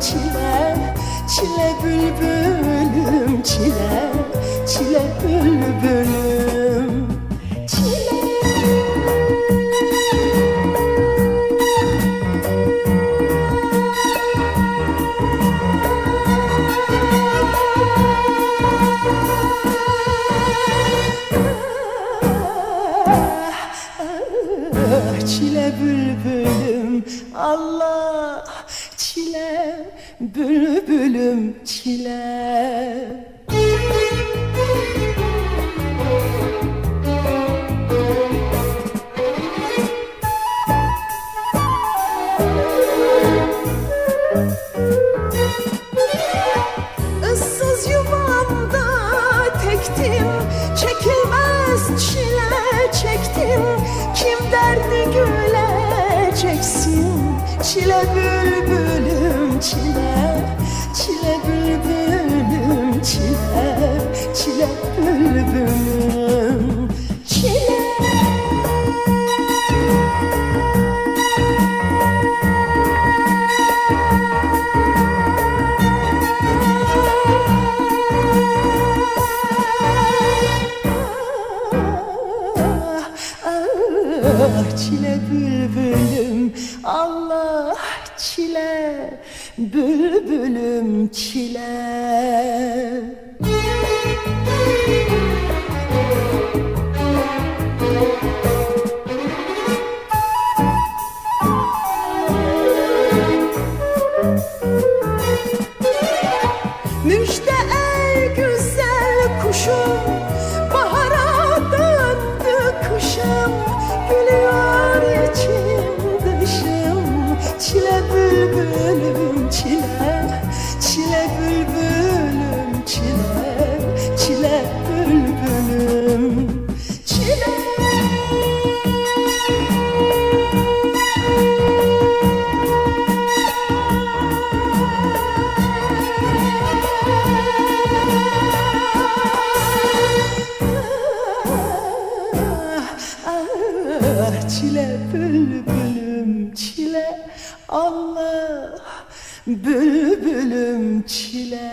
çile Çile bülbülüm çile Çile bülbülüm. Çile. Ah, Çile bülbülüm Allah Çile bülbülüm çile. Issız yuvamda tektim Çekilmez çile çektim. Kim derdi güleceksin Çile bülbülüm çile çile bülbülüm Allah çile bülbülüm çile. Müjde ey güzel çile bülbülüm çile. Allah bülbülüm çile